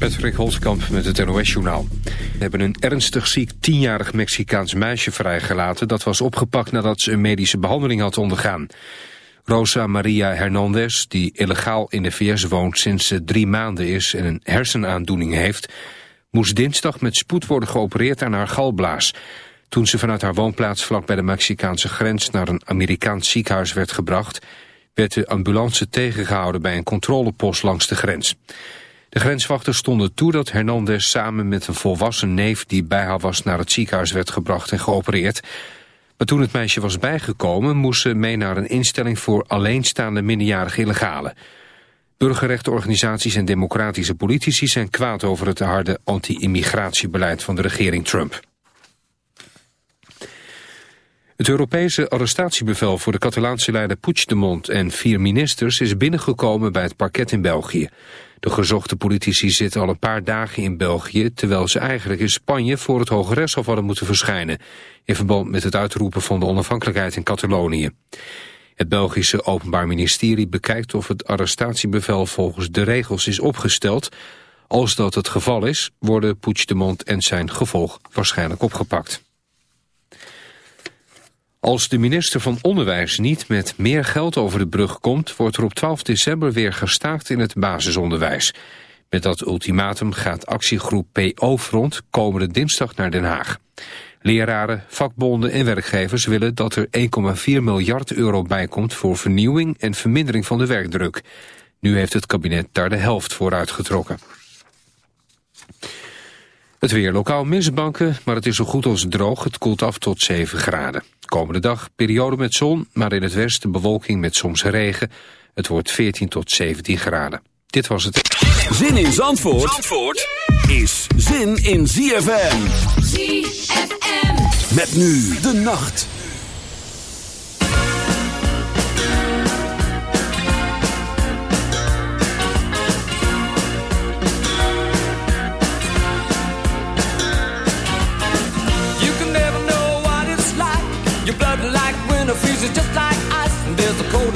Patrick Holtkamp met het NOS-journaal. We hebben een ernstig ziek tienjarig Mexicaans meisje vrijgelaten... dat was opgepakt nadat ze een medische behandeling had ondergaan. Rosa Maria Hernandez, die illegaal in de VS woont sinds ze drie maanden is... en een hersenaandoening heeft... moest dinsdag met spoed worden geopereerd aan haar galblaas. Toen ze vanuit haar woonplaats vlak bij de Mexicaanse grens... naar een Amerikaans ziekenhuis werd gebracht... werd de ambulance tegengehouden bij een controlepost langs de grens. De grenswachters stonden toe dat Hernandez samen met een volwassen neef die bij haar was naar het ziekenhuis werd gebracht en geopereerd. Maar toen het meisje was bijgekomen moest ze mee naar een instelling voor alleenstaande minderjarige illegalen. Burgerrechtenorganisaties en democratische politici zijn kwaad over het harde anti-immigratiebeleid van de regering Trump. Het Europese arrestatiebevel voor de Catalaanse leider Puigdemont en vier ministers is binnengekomen bij het parket in België. De gezochte politici zitten al een paar dagen in België... terwijl ze eigenlijk in Spanje voor het Hoge Rechtshof hadden moeten verschijnen... in verband met het uitroepen van de onafhankelijkheid in Catalonië. Het Belgische Openbaar Ministerie bekijkt of het arrestatiebevel volgens de regels is opgesteld. Als dat het geval is, worden Puigdemont en zijn gevolg waarschijnlijk opgepakt. Als de minister van Onderwijs niet met meer geld over de brug komt... wordt er op 12 december weer gestaakt in het basisonderwijs. Met dat ultimatum gaat actiegroep PO-front komende dinsdag naar Den Haag. Leraren, vakbonden en werkgevers willen dat er 1,4 miljard euro bijkomt... voor vernieuwing en vermindering van de werkdruk. Nu heeft het kabinet daar de helft voor uitgetrokken. Het weer lokaal misbanken, maar het is zo goed als droog. Het koelt af tot 7 graden. Komende dag periode met zon, maar in het westen bewolking met soms regen. Het wordt 14 tot 17 graden. Dit was het. Zin in Zandvoort, Zandvoort is zin in ZFM. ZFM. Met nu de nacht.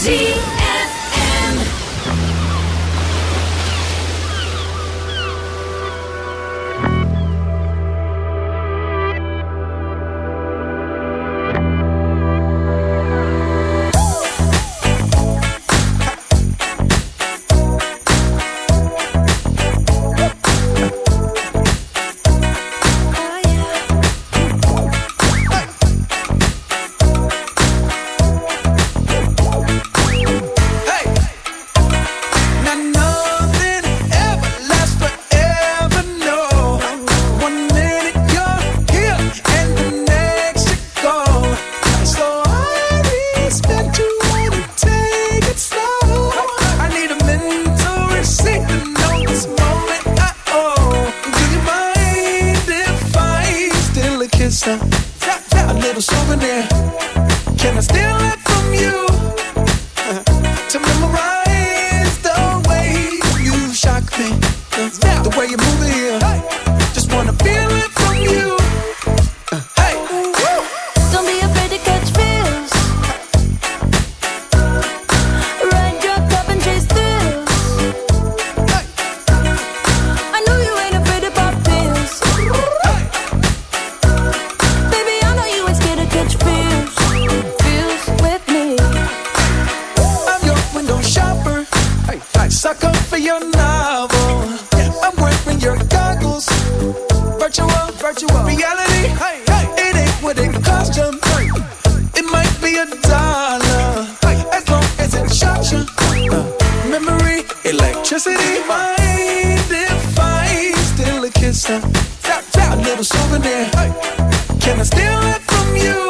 Zie a little souvenir. Hey. Can I steal it from you?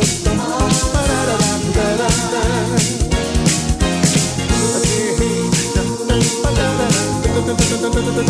Da da da da da da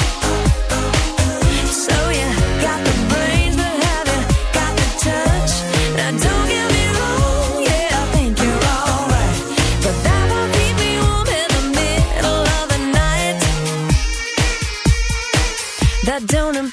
don't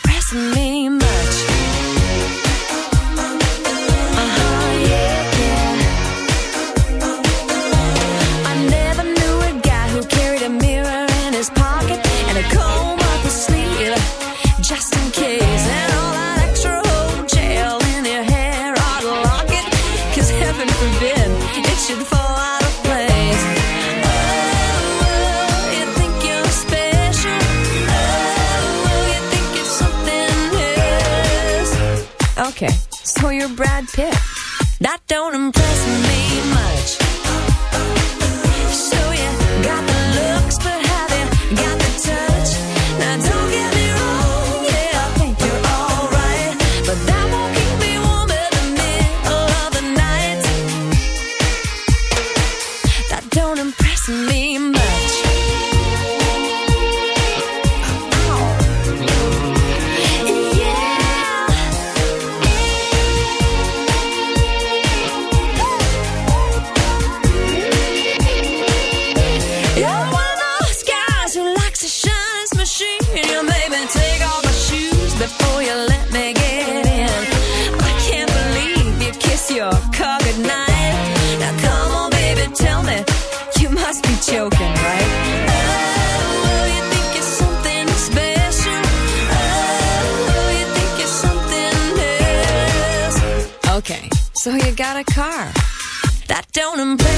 that don't impress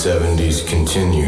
70s continues.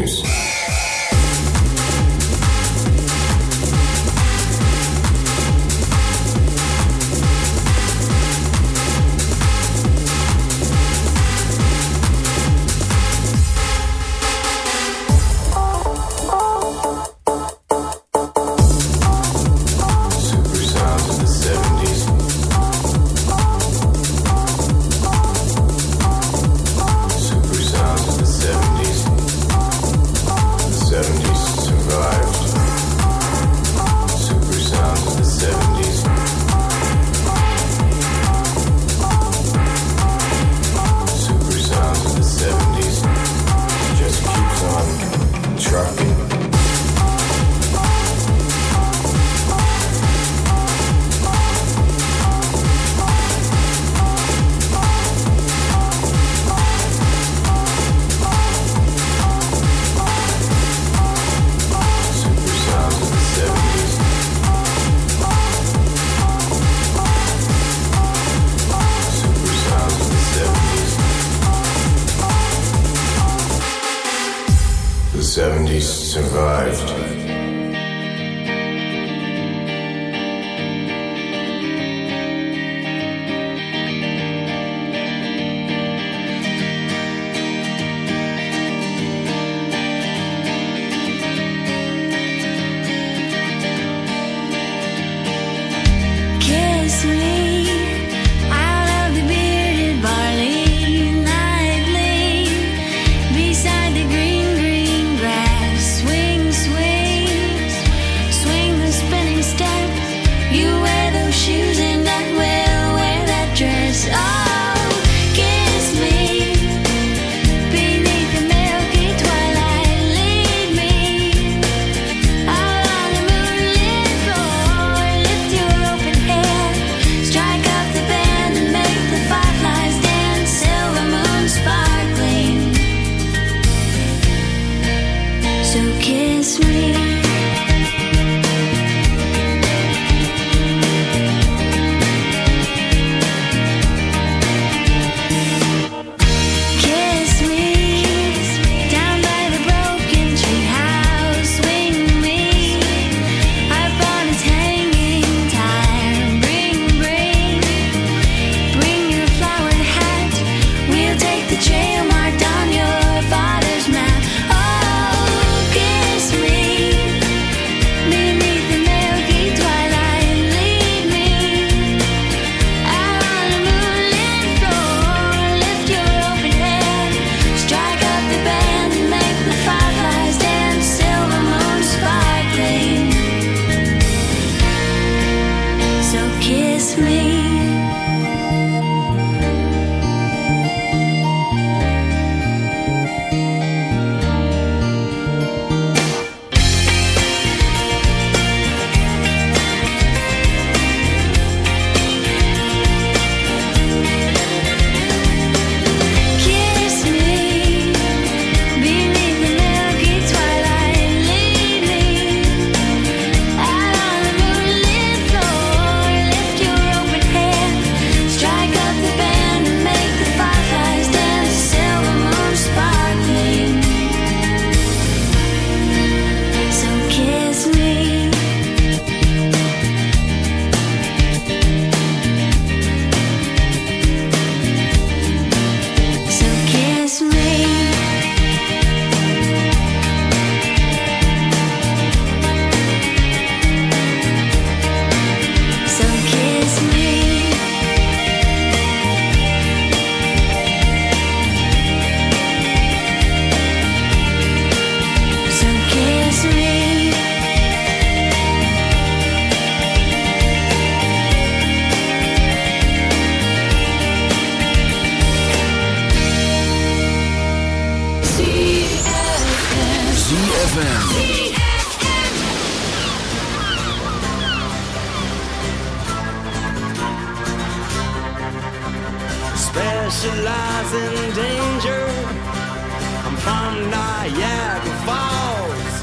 from Niagara Falls.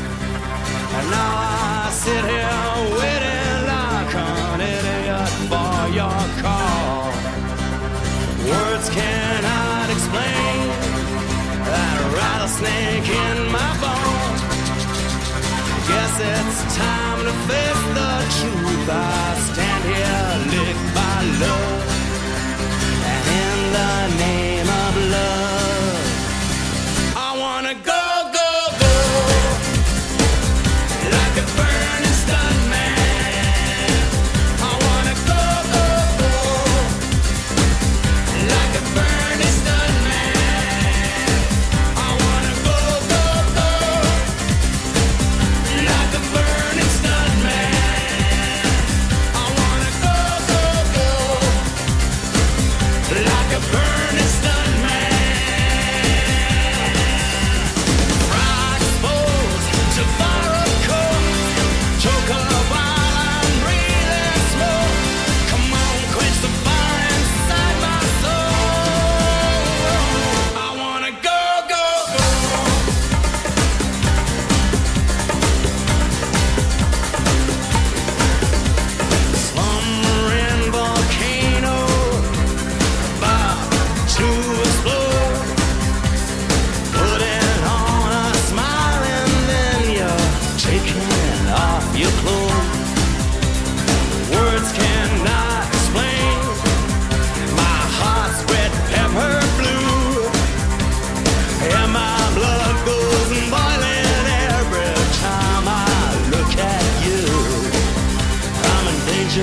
And now I sit here waiting like an idiot for your call. Words cannot explain that rattlesnake in my bones. Guess it's time.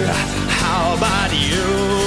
How about you?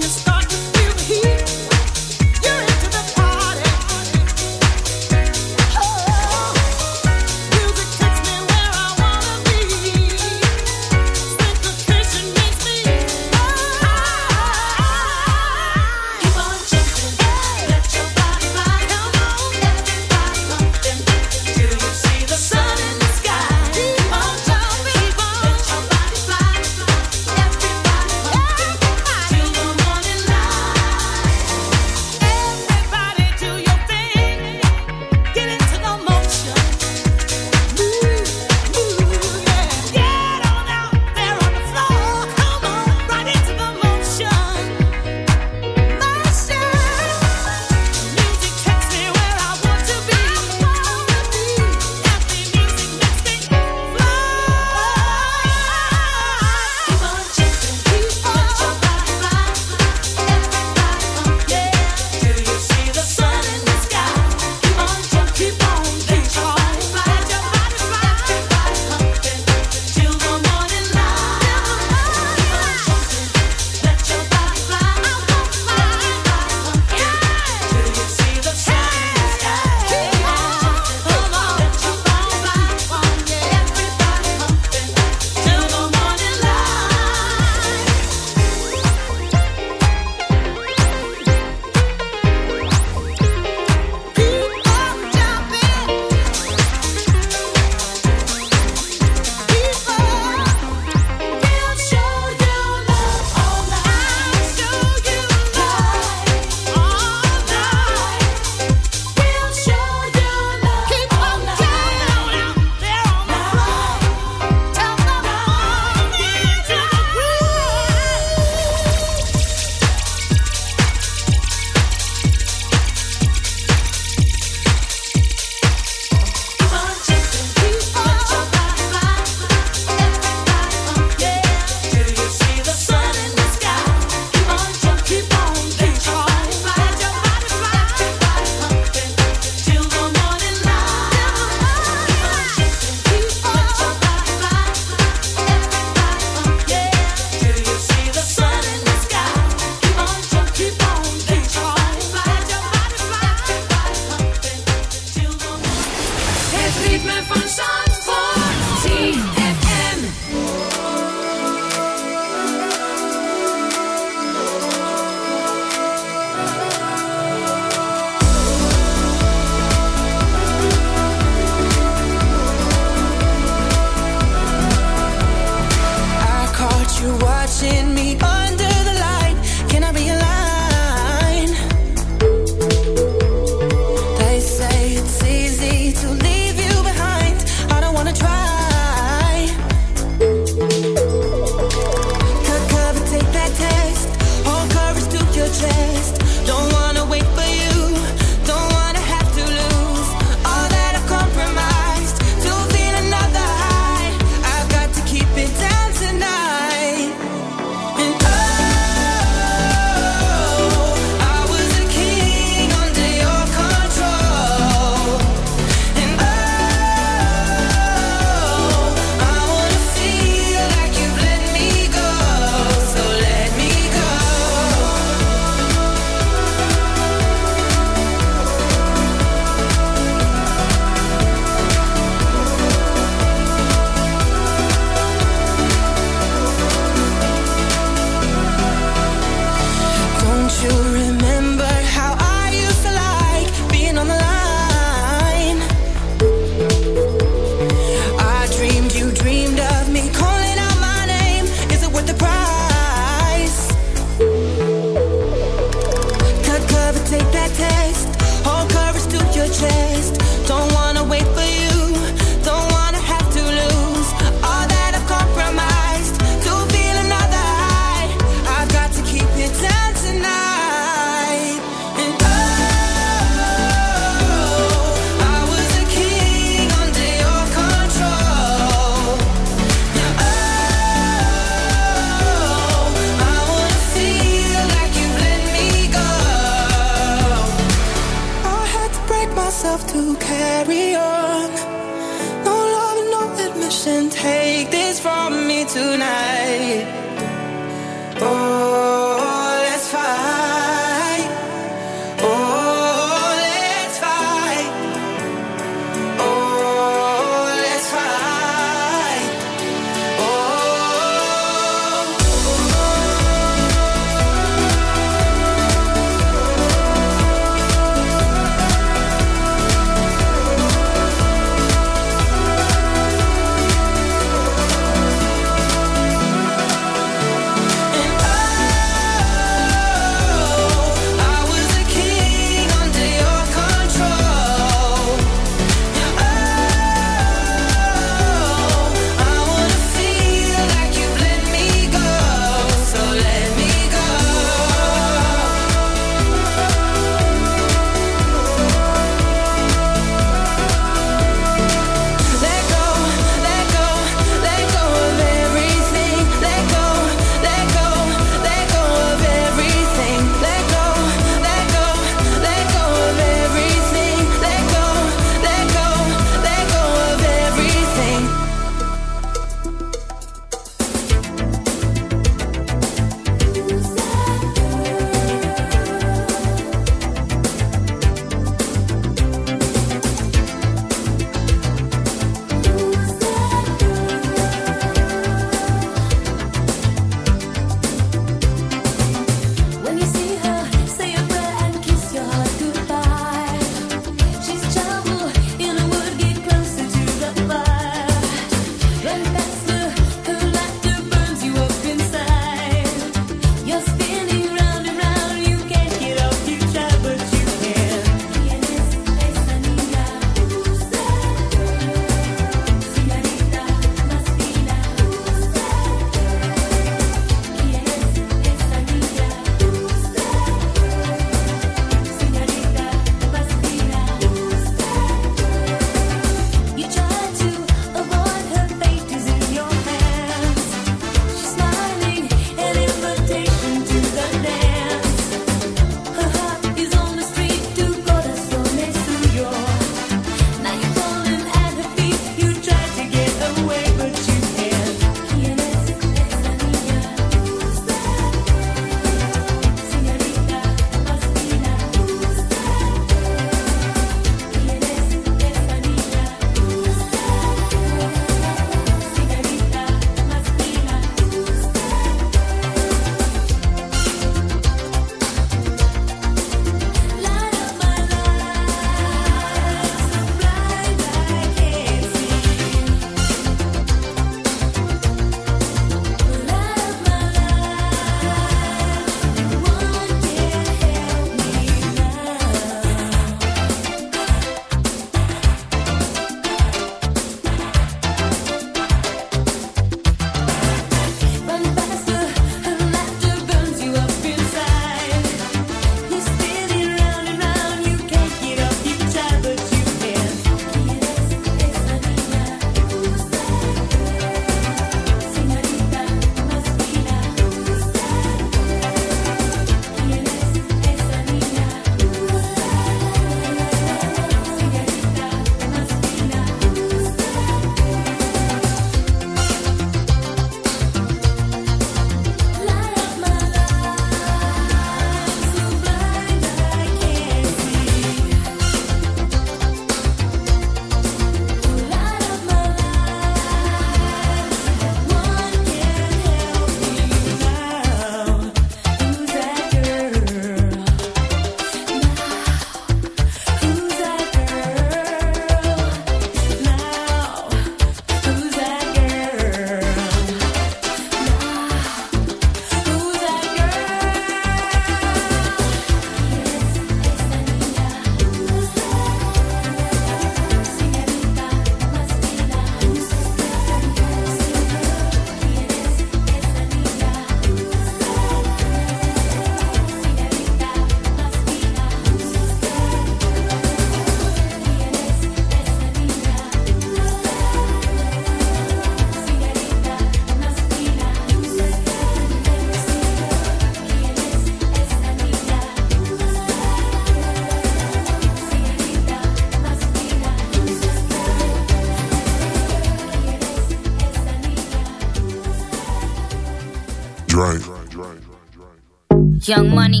Young money,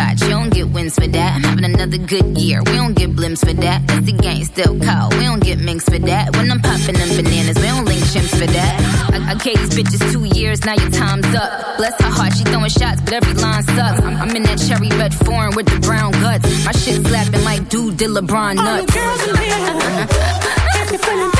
thoughts, you don't get wins for that. I'm having another good year, we don't get blimps for that. That's the game still cold, we don't get minks for that. When I'm popping them bananas, we don't link chimps for that. I, I gave these bitches two years, now your time's up. Bless her heart, she throwing shots, but every line sucks. I'm, I'm in that cherry red foreign with the brown guts. My shit slapping like dude did LeBron nuts. All If you're feeling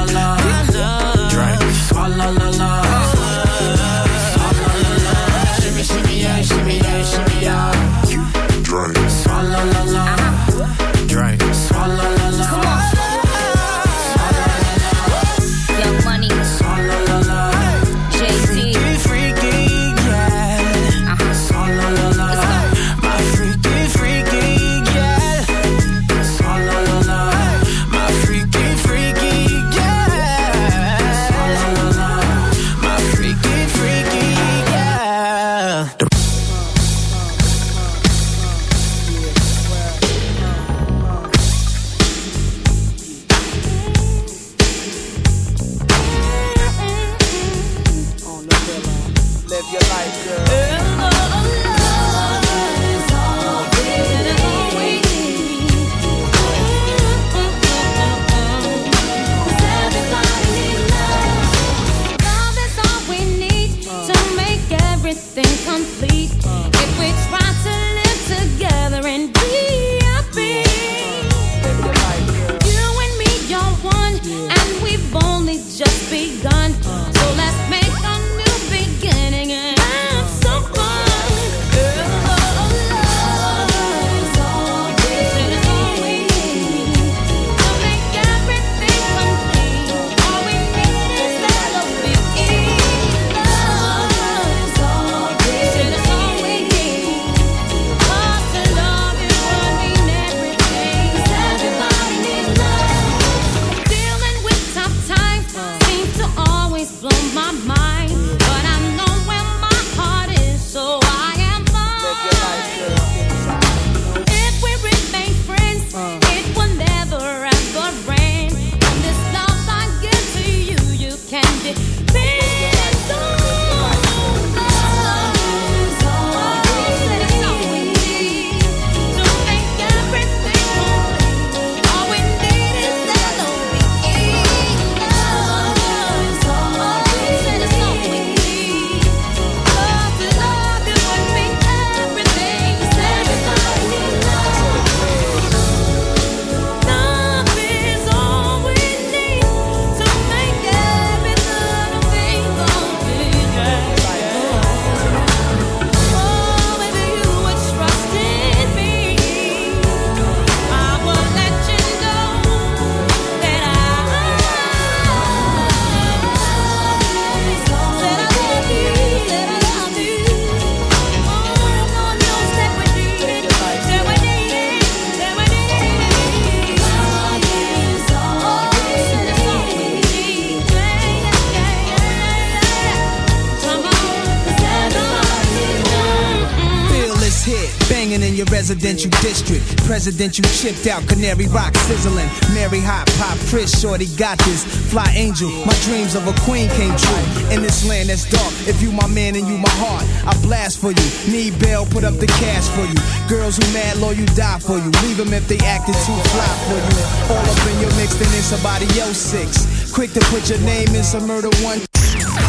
District. Presidential chipped out, Canary Rock sizzling. Mary Hot, Pop, Chris, Shorty got this. Fly Angel, my dreams of a queen came true. In this land that's dark, if you my man and you my heart, I blast for you. Need bail, put up the cash for you. Girls who mad, low, you die for you. Leave them if they acting too fly for you. All up in your mix, then it's somebody else six. Quick to put your name in some murder one.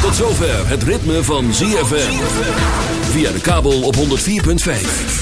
Tot zover het ritme van ZFM. Via de kabel op 104.5.